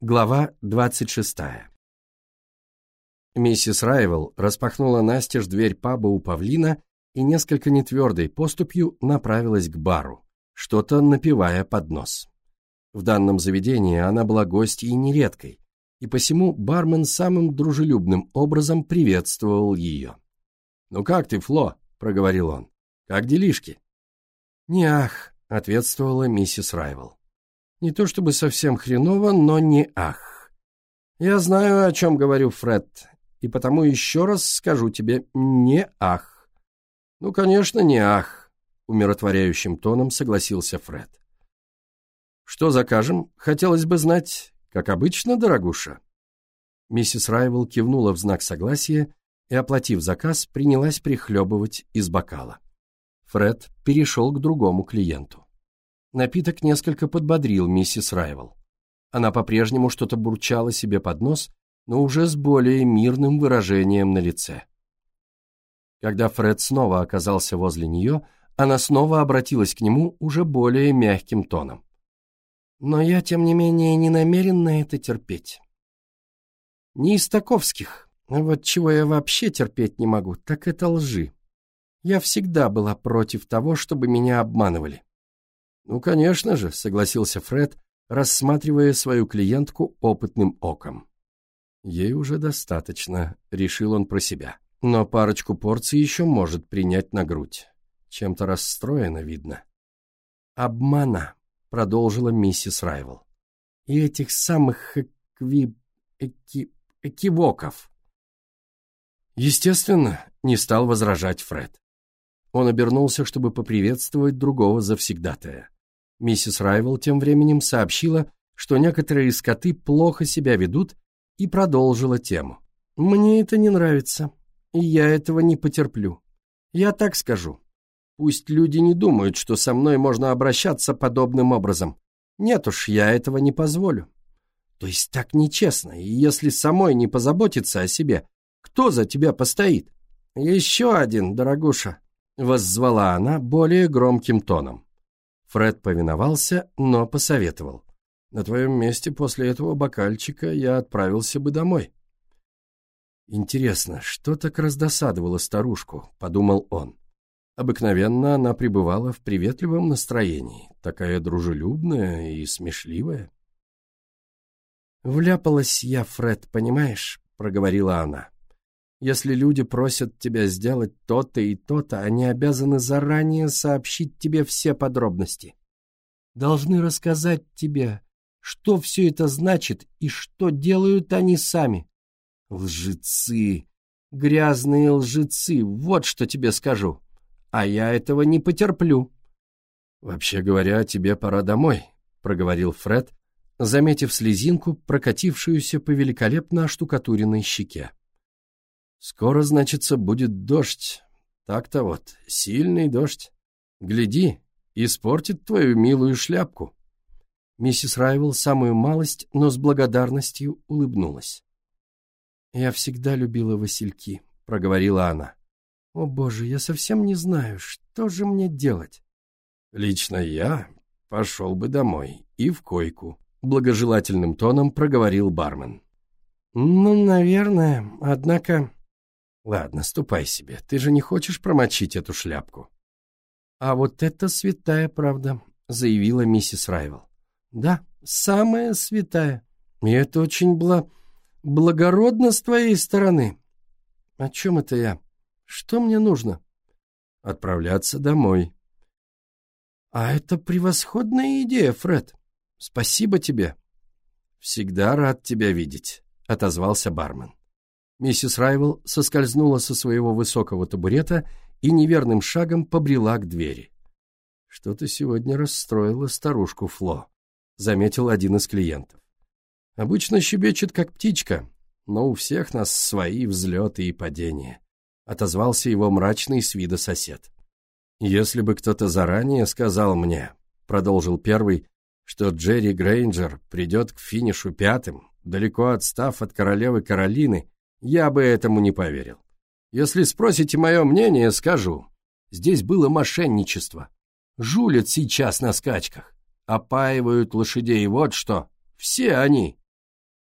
Глава 26. Миссис Райвел распахнула настежь дверь паба у павлина и несколько нетвердой поступью направилась к бару, что-то напивая под нос. В данном заведении она была гостьей нередкой, и посему бармен самым дружелюбным образом приветствовал ее. «Ну как ты, Фло?» — проговорил он. «Как делишки?» «Не ах», — ответствовала миссис Райвел. Не то чтобы совсем хреново, но не ах. Я знаю, о чем говорю, Фред, и потому еще раз скажу тебе не ах. Ну, конечно, не ах, умиротворяющим тоном согласился Фред. Что закажем? Хотелось бы знать, как обычно, дорогуша. Миссис Райвел кивнула в знак согласия и, оплатив заказ, принялась прихлебывать из бокала. Фред перешел к другому клиенту. Напиток несколько подбодрил миссис Райвел. Она по-прежнему что-то бурчала себе под нос, но уже с более мирным выражением на лице. Когда Фред снова оказался возле нее, она снова обратилась к нему уже более мягким тоном. «Но я, тем не менее, не намерена это терпеть. Не из таковских. Вот чего я вообще терпеть не могу, так это лжи. Я всегда была против того, чтобы меня обманывали. «Ну, конечно же», — согласился Фред, рассматривая свою клиентку опытным оком. «Ей уже достаточно», — решил он про себя. «Но парочку порций еще может принять на грудь. Чем-то расстроена, видно». «Обмана», — продолжила миссис Райвел. «И этих самых экви... эки... экивоков». Естественно, не стал возражать Фред. Он обернулся, чтобы поприветствовать другого завсегдатая. Миссис Райвел тем временем сообщила, что некоторые скоты плохо себя ведут, и продолжила тему. «Мне это не нравится, и я этого не потерплю. Я так скажу. Пусть люди не думают, что со мной можно обращаться подобным образом. Нет уж, я этого не позволю. То есть так нечестно, и если самой не позаботиться о себе, кто за тебя постоит? Еще один, дорогуша, — воззвала она более громким тоном. Фред повиновался, но посоветовал. «На твоем месте после этого бокальчика я отправился бы домой». «Интересно, что так раздосадовало старушку?» — подумал он. Обыкновенно она пребывала в приветливом настроении, такая дружелюбная и смешливая. «Вляпалась я, Фред, понимаешь?» — проговорила она. Если люди просят тебя сделать то-то и то-то, они обязаны заранее сообщить тебе все подробности. Должны рассказать тебе, что все это значит и что делают они сами. Лжецы, грязные лжецы, вот что тебе скажу. А я этого не потерплю. Вообще говоря, тебе пора домой, проговорил Фред, заметив слезинку, прокатившуюся по великолепно оштукатуренной щеке. Скоро, значится, будет дождь. Так-то вот, сильный дождь. Гляди, испортит твою милую шляпку. Миссис Райвел самую малость, но с благодарностью улыбнулась. «Я всегда любила васильки», — проговорила она. «О, Боже, я совсем не знаю, что же мне делать?» «Лично я пошел бы домой и в койку», — благожелательным тоном проговорил бармен. «Ну, наверное, однако...» Ладно, ступай себе, ты же не хочешь промочить эту шляпку. А вот это святая правда, заявила миссис Райвел. Да, самая святая. И это очень бла... благородно с твоей стороны. О чем это я? Что мне нужно? Отправляться домой. А это превосходная идея, Фред. Спасибо тебе. Всегда рад тебя видеть, отозвался бармен. Миссис Райвел соскользнула со своего высокого табурета и неверным шагом побрела к двери. «Что-то сегодня расстроило старушку Фло», — заметил один из клиентов. «Обычно щебечет, как птичка, но у всех нас свои взлеты и падения», — отозвался его мрачный с вида сосед. «Если бы кто-то заранее сказал мне», — продолжил первый, что Джерри Грейнджер придет к финишу пятым, далеко отстав от королевы Каролины, я бы этому не поверил. Если спросите мое мнение, скажу. Здесь было мошенничество. Жулят сейчас на скачках. Опаивают лошадей, вот что. Все они.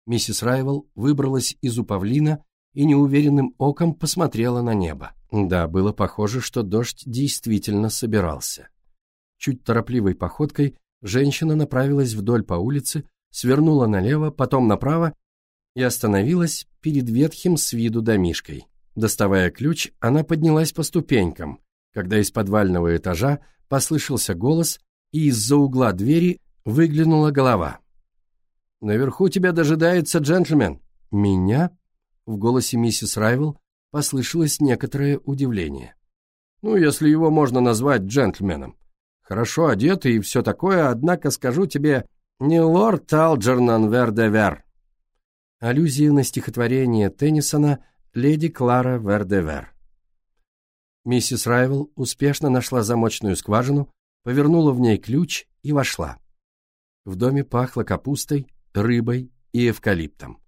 Миссис Райвел выбралась из упавлина и неуверенным оком посмотрела на небо. Да, было похоже, что дождь действительно собирался. Чуть торопливой походкой женщина направилась вдоль по улице, свернула налево, потом направо и остановилась перед ветхим с виду домишкой. Доставая ключ, она поднялась по ступенькам, когда из подвального этажа послышался голос, и из-за угла двери выглянула голова. «Наверху тебя дожидается джентльмен». «Меня?» В голосе миссис Райвел послышалось некоторое удивление. «Ну, если его можно назвать джентльменом. Хорошо одетый и все такое, однако скажу тебе, не лорд Алджернан Вердевер». Аллюзия на стихотворение Теннисона «Леди Клара Вердевер». Миссис Райвел успешно нашла замочную скважину, повернула в ней ключ и вошла. В доме пахло капустой, рыбой и эвкалиптом.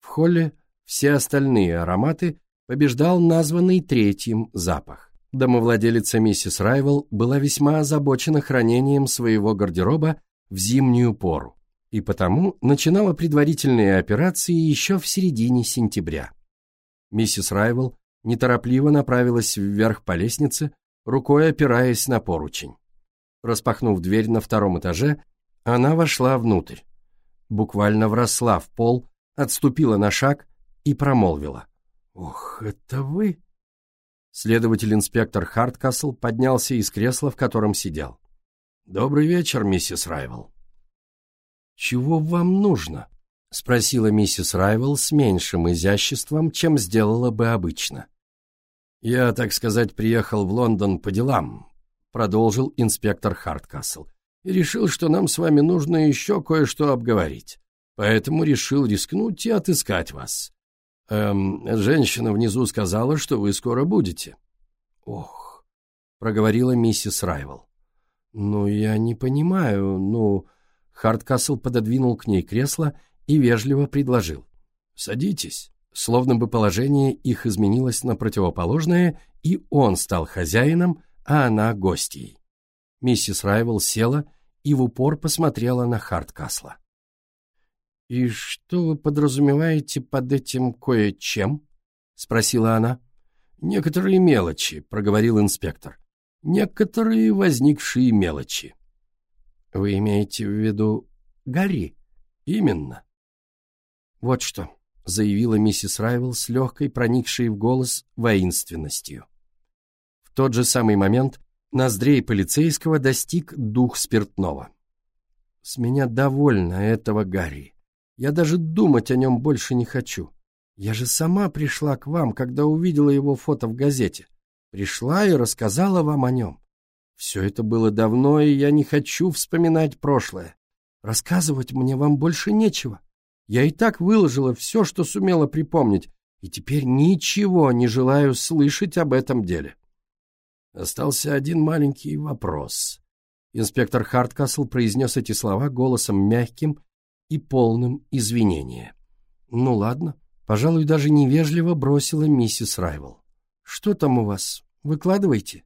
В холле все остальные ароматы побеждал названный третьим запах. Домовладелица миссис Райвел была весьма озабочена хранением своего гардероба в зимнюю пору, и потому начинала предварительные операции еще в середине сентября. Миссис Райвел неторопливо направилась вверх по лестнице, рукой опираясь на поручень. Распахнув дверь на втором этаже, она вошла внутрь буквально вросла в пол, отступила на шаг и промолвила. «Ох, это вы?» Следователь-инспектор Харткасл поднялся из кресла, в котором сидел. «Добрый вечер, миссис Райвел». «Чего вам нужно?» — спросила миссис Райвел с меньшим изяществом, чем сделала бы обычно. «Я, так сказать, приехал в Лондон по делам», — продолжил инспектор Харткасл и решил, что нам с вами нужно еще кое-что обговорить. Поэтому решил рискнуть и отыскать вас. Эм, женщина внизу сказала, что вы скоро будете. Ох, проговорила миссис Райвел. Ну, я не понимаю, ну... Хардкасл пододвинул к ней кресло и вежливо предложил. «Садитесь». Словно бы положение их изменилось на противоположное, и он стал хозяином, а она гостьей. Миссис Райвел села и в упор посмотрела на Харткасла. «И что вы подразумеваете под этим кое-чем?» — спросила она. «Некоторые мелочи», — проговорил инспектор. «Некоторые возникшие мелочи». «Вы имеете в виду Гарри?» «Именно». «Вот что», — заявила миссис Райвел с легкой, проникшей в голос воинственностью. В тот же самый момент Ноздрей полицейского достиг дух спиртного. «С меня довольно этого Гарри. Я даже думать о нем больше не хочу. Я же сама пришла к вам, когда увидела его фото в газете. Пришла и рассказала вам о нем. Все это было давно, и я не хочу вспоминать прошлое. Рассказывать мне вам больше нечего. Я и так выложила все, что сумела припомнить, и теперь ничего не желаю слышать об этом деле. Остался один маленький вопрос. Инспектор Харткасл произнес эти слова голосом мягким и полным извинения. «Ну ладно», пожалуй, даже невежливо бросила миссис Райвел. «Что там у вас? Выкладывайте».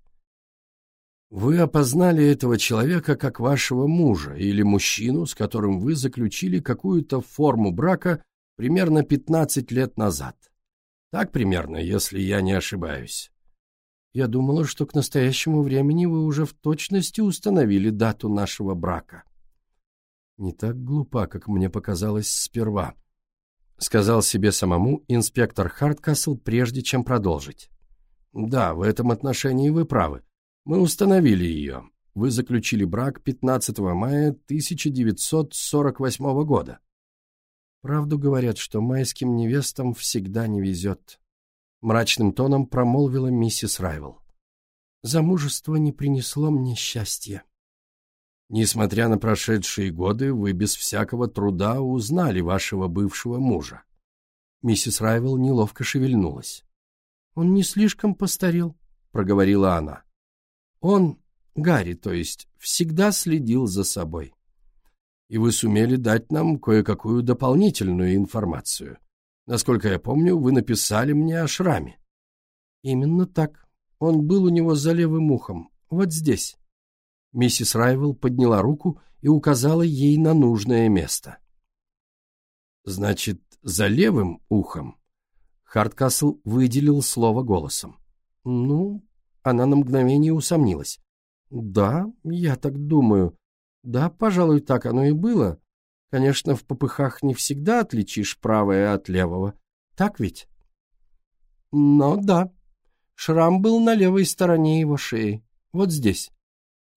«Вы опознали этого человека как вашего мужа или мужчину, с которым вы заключили какую-то форму брака примерно 15 лет назад. Так примерно, если я не ошибаюсь». Я думала, что к настоящему времени вы уже в точности установили дату нашего брака. Не так глупа, как мне показалось сперва, сказал себе самому инспектор Харткасл, прежде чем продолжить. Да, в этом отношении вы правы. Мы установили ее. Вы заключили брак 15 мая 1948 года. Правду говорят, что майским невестам всегда не везет мрачным тоном промолвила миссис Райвел. Замужество не принесло мне счастья. Несмотря на прошедшие годы, вы без всякого труда узнали вашего бывшего мужа. Миссис Райвел неловко шевельнулась. Он не слишком постарел, проговорила она. Он, Гарри, то есть, всегда следил за собой. И вы сумели дать нам кое-какую дополнительную информацию. Насколько я помню, вы написали мне о шраме. Именно так. Он был у него за левым ухом, вот здесь. Миссис Райвел подняла руку и указала ей на нужное место. Значит, за левым ухом? Хардкасл выделил слово голосом. Ну, она на мгновение усомнилась. Да, я так думаю. Да, пожалуй, так оно и было. Конечно, в попыхах не всегда отличишь правое от левого. Так ведь? Но да, шрам был на левой стороне его шеи. Вот здесь.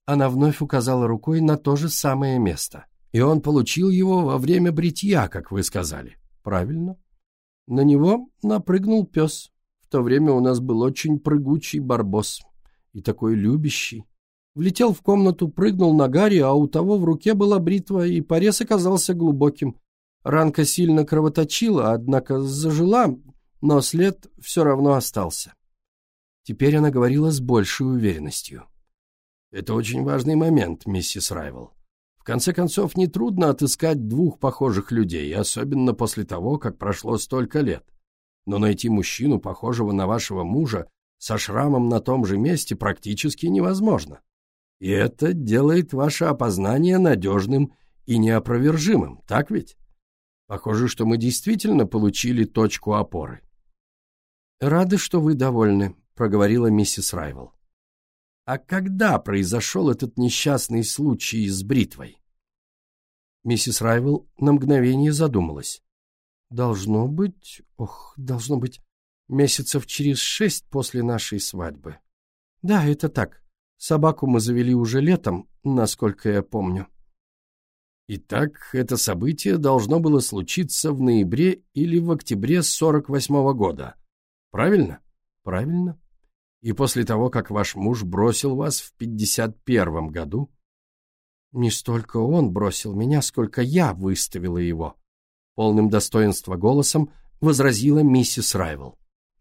Она вновь указала рукой на то же самое место. И он получил его во время бритья, как вы сказали. Правильно. На него напрыгнул пес. В то время у нас был очень прыгучий барбос. И такой любящий. Влетел в комнату, прыгнул на Гарри, а у того в руке была бритва, и порез оказался глубоким. Ранка сильно кровоточила, однако зажила, но след все равно остался. Теперь она говорила с большей уверенностью. «Это очень важный момент, миссис Райвел. В конце концов, нетрудно отыскать двух похожих людей, особенно после того, как прошло столько лет. Но найти мужчину, похожего на вашего мужа, со шрамом на том же месте практически невозможно. И это делает ваше опознание надежным и неопровержимым, так ведь? Похоже, что мы действительно получили точку опоры. «Рады, что вы довольны», — проговорила миссис Райвел. «А когда произошел этот несчастный случай с бритвой?» Миссис Райвел на мгновение задумалась. «Должно быть... Ох, должно быть месяцев через шесть после нашей свадьбы. Да, это так. Собаку мы завели уже летом, насколько я помню. Итак, это событие должно было случиться в ноябре или в октябре 48-го года. Правильно? Правильно. И после того, как ваш муж бросил вас в 51-м году? Не столько он бросил меня, сколько я выставила его. Полным достоинства голосом возразила миссис Райвел.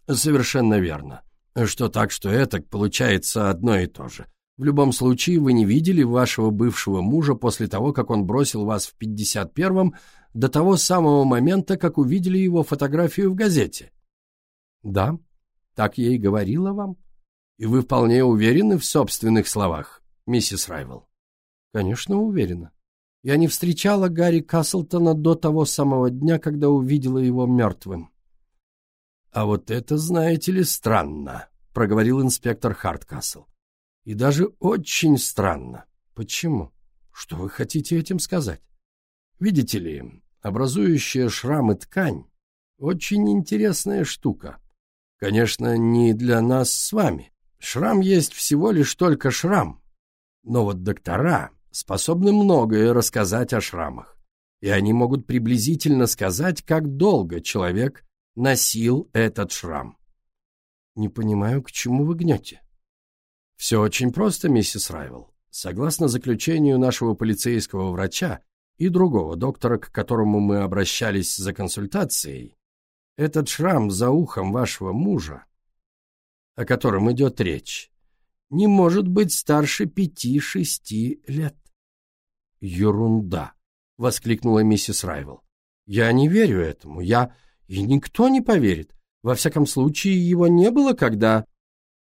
Совершенно верно. Что так, что это, получается одно и то же. В любом случае, вы не видели вашего бывшего мужа после того, как он бросил вас в 51-м, до того самого момента, как увидели его фотографию в газете. Да, так я и говорила вам. И вы вполне уверены в собственных словах, миссис Райвел? Конечно, уверена. Я не встречала Гарри Каслтона до того самого дня, когда увидела его мертвым. «А вот это, знаете ли, странно», — проговорил инспектор Харткасл. «И даже очень странно. Почему? Что вы хотите этим сказать? Видите ли, образующая шрамы ткань — очень интересная штука. Конечно, не для нас с вами. Шрам есть всего лишь только шрам. Но вот доктора способны многое рассказать о шрамах. И они могут приблизительно сказать, как долго человек носил этот шрам. Не понимаю, к чему вы гнете. Все очень просто, миссис Райвел. Согласно заключению нашего полицейского врача и другого доктора, к которому мы обращались за консультацией, этот шрам за ухом вашего мужа, о котором идет речь, не может быть старше пяти-шести лет. «Ерунда!» — воскликнула миссис Райвел. «Я не верю этому. Я и никто не поверит. Во всяком случае, его не было, когда...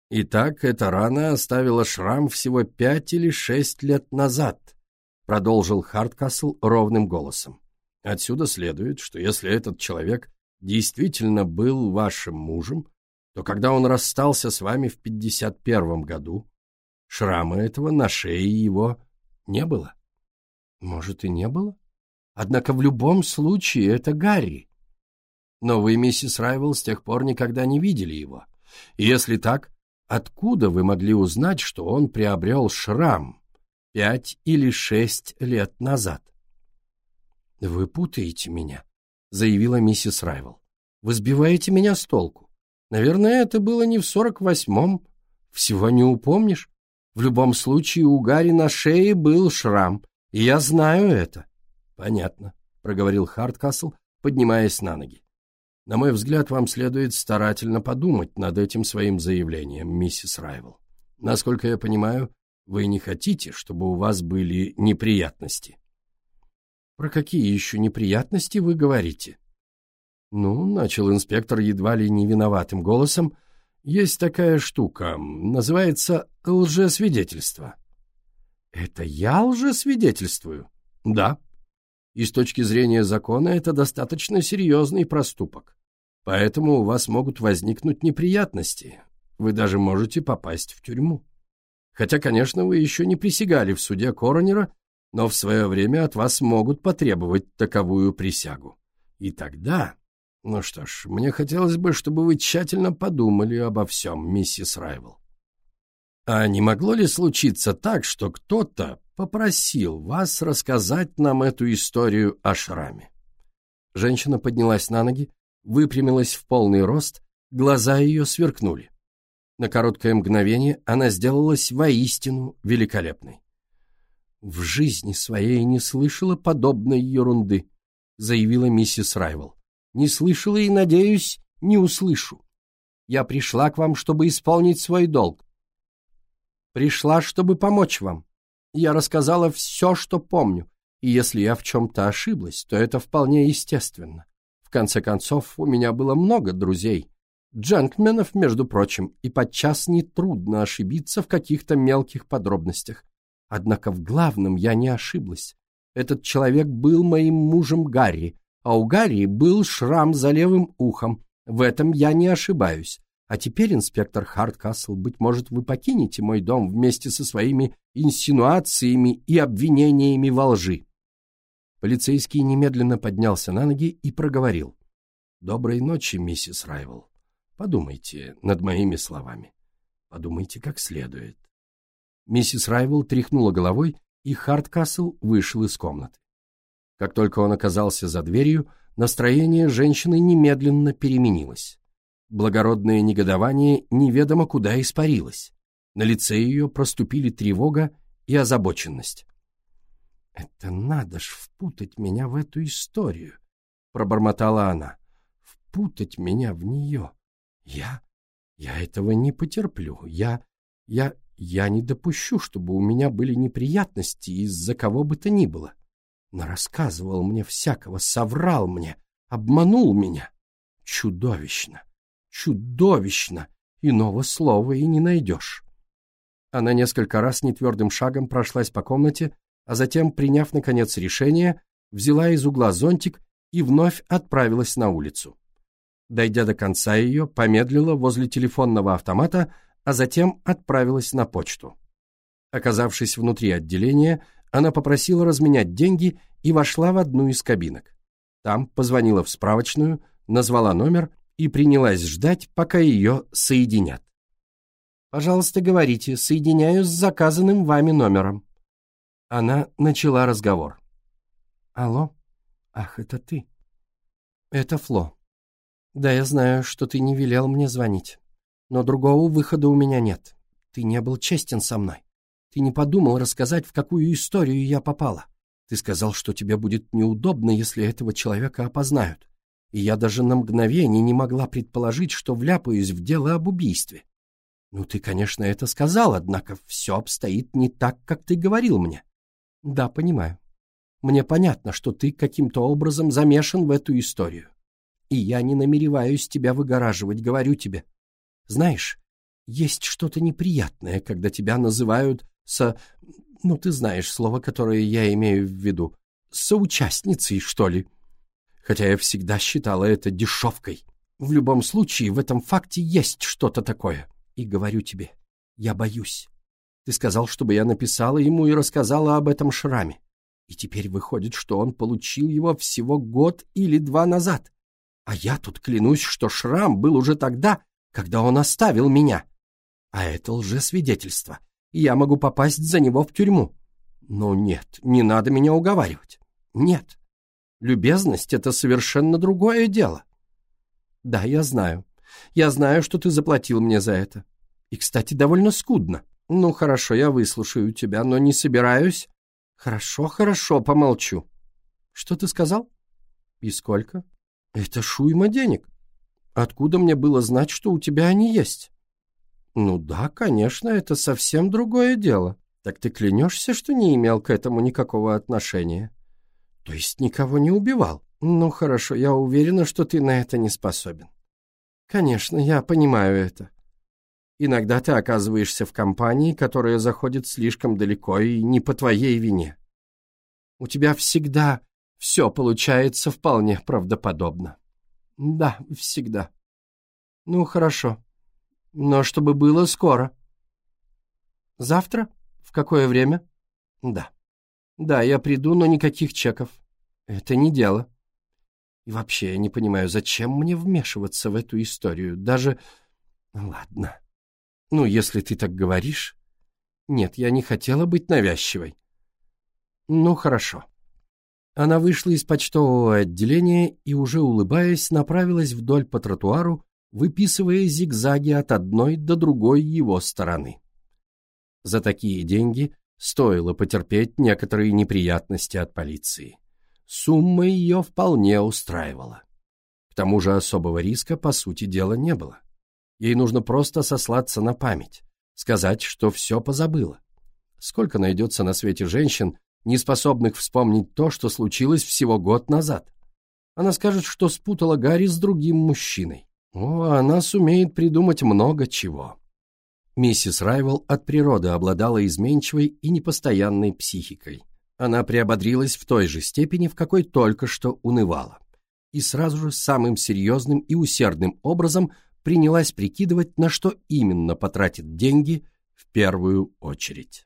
Итак, эта рана оставила шрам всего пять или шесть лет назад, продолжил Харткасл ровным голосом. Отсюда следует, что если этот человек действительно был вашим мужем, то когда он расстался с вами в 51 году, шрама этого на шее его не было. Может, и не было? Однако в любом случае это Гарри. Но вы, миссис Райвел, с тех пор никогда не видели его. Если так, откуда вы могли узнать, что он приобрел шрам пять или шесть лет назад? — Вы путаете меня, — заявила миссис Райвел. — Вы сбиваете меня с толку. Наверное, это было не в сорок восьмом. Всего не упомнишь. В любом случае у Гарри на шее был шрам, и я знаю это. — Понятно, — проговорил Харткасл, поднимаясь на ноги. На мой взгляд, вам следует старательно подумать над этим своим заявлением, миссис Райвел. Насколько я понимаю, вы не хотите, чтобы у вас были неприятности. Про какие еще неприятности вы говорите? Ну, начал инспектор едва ли не виноватым голосом, есть такая штука, называется лжесвидетельство. Это я лжесвидетельствую? Да. И с точки зрения закона это достаточно серьезный проступок. Поэтому у вас могут возникнуть неприятности. Вы даже можете попасть в тюрьму. Хотя, конечно, вы еще не присягали в суде коронера, но в свое время от вас могут потребовать таковую присягу. И тогда... Ну что ж, мне хотелось бы, чтобы вы тщательно подумали обо всем, миссис Райвел. А не могло ли случиться так, что кто-то попросил вас рассказать нам эту историю о шраме? Женщина поднялась на ноги, выпрямилась в полный рост, глаза ее сверкнули. На короткое мгновение она сделалась воистину великолепной. «В жизни своей не слышала подобной ерунды», — заявила миссис Райвел. «Не слышала и, надеюсь, не услышу. Я пришла к вам, чтобы исполнить свой долг. Пришла, чтобы помочь вам. Я рассказала все, что помню, и если я в чем-то ошиблась, то это вполне естественно. В конце концов, у меня было много друзей, джентльменов, между прочим, и подчас нетрудно ошибиться в каких-то мелких подробностях. Однако в главном я не ошиблась. Этот человек был моим мужем Гарри, а у Гарри был шрам за левым ухом. В этом я не ошибаюсь. А теперь, инспектор Харткасл, быть может, вы покинете мой дом вместе со своими инсинуациями и обвинениями во лжи. Полицейский немедленно поднялся на ноги и проговорил. «Доброй ночи, миссис Райвел. Подумайте над моими словами. Подумайте как следует. Миссис Райвел тряхнула головой, и Харткасл вышел из комнаты. Как только он оказался за дверью, настроение женщины немедленно переменилось. Благородное негодование неведомо куда испарилось. На лице ее проступили тревога и озабоченность. «Это надо ж впутать меня в эту историю», — пробормотала она. «Впутать меня в нее. Я... я этого не потерплю. Я... я... я не допущу, чтобы у меня были неприятности из-за кого бы то ни было. Но рассказывал мне всякого, соврал мне, обманул меня. Чудовищно, чудовищно, иного слова и не найдешь. Она несколько раз нетвердым шагом прошлась по комнате, а затем, приняв, наконец, решение, взяла из угла зонтик и вновь отправилась на улицу. Дойдя до конца ее, помедлила возле телефонного автомата, а затем отправилась на почту. Оказавшись внутри отделения, она попросила разменять деньги и вошла в одну из кабинок. Там позвонила в справочную, назвала номер и принялась ждать, пока ее соединят. «Пожалуйста, говорите, соединяю с заказанным вами номером». Она начала разговор. «Алло? Ах, это ты?» «Это Фло. Да, я знаю, что ты не велел мне звонить. Но другого выхода у меня нет. Ты не был честен со мной. Ты не подумал рассказать, в какую историю я попала. Ты сказал, что тебе будет неудобно, если этого человека опознают. И я даже на мгновение не могла предположить, что вляпаюсь в дело об убийстве. Ну, ты, конечно, это сказал, однако все обстоит не так, как ты говорил мне. Да, понимаю. Мне понятно, что ты каким-то образом замешан в эту историю. И я не намереваюсь тебя выгораживать, говорю тебе. Знаешь, есть что-то неприятное, когда тебя называют со... Ну, ты знаешь слово, которое я имею в виду. Соучастницей, что ли. Хотя я всегда считала это дешевкой. В любом случае, в этом факте есть что-то такое. И говорю тебе, я боюсь. Ты сказал, чтобы я написала ему и рассказала об этом шраме. И теперь выходит, что он получил его всего год или два назад. А я тут клянусь, что шрам был уже тогда, когда он оставил меня. А это лжесвидетельство, и я могу попасть за него в тюрьму. Но нет, не надо меня уговаривать. Нет. Любезность — это совершенно другое дело. Да, я знаю. Я знаю, что ты заплатил мне за это. И, кстати, довольно скудно. Ну, хорошо, я выслушаю тебя, но не собираюсь. Хорошо, хорошо, помолчу. Что ты сказал? И сколько? Это шуйма денег. Откуда мне было знать, что у тебя они есть? Ну да, конечно, это совсем другое дело. Так ты клянешься, что не имел к этому никакого отношения? То есть никого не убивал? Ну хорошо, я уверена, что ты на это не способен. Конечно, я понимаю это. Иногда ты оказываешься в компании, которая заходит слишком далеко и не по твоей вине. У тебя всегда все получается вполне правдоподобно. Да, всегда. Ну, хорошо. Но чтобы было скоро. Завтра? В какое время? Да. Да, я приду, но никаких чеков. Это не дело. И вообще, я не понимаю, зачем мне вмешиваться в эту историю? Даже... Ладно. Ну, если ты так говоришь... Нет, я не хотела быть навязчивой. Ну, хорошо. Она вышла из почтового отделения и, уже улыбаясь, направилась вдоль по тротуару, выписывая зигзаги от одной до другой его стороны. За такие деньги стоило потерпеть некоторые неприятности от полиции. Сумма ее вполне устраивала. К тому же особого риска, по сути дела, не было. Ей нужно просто сослаться на память, сказать, что все позабыла. Сколько найдется на свете женщин, не способных вспомнить то, что случилось всего год назад? Она скажет, что спутала Гарри с другим мужчиной. О, она сумеет придумать много чего. Миссис Райвел от природы обладала изменчивой и непостоянной психикой. Она приободрилась в той же степени, в какой только что унывала. И сразу же самым серьезным и усердным образом принялась прикидывать, на что именно потратит деньги в первую очередь.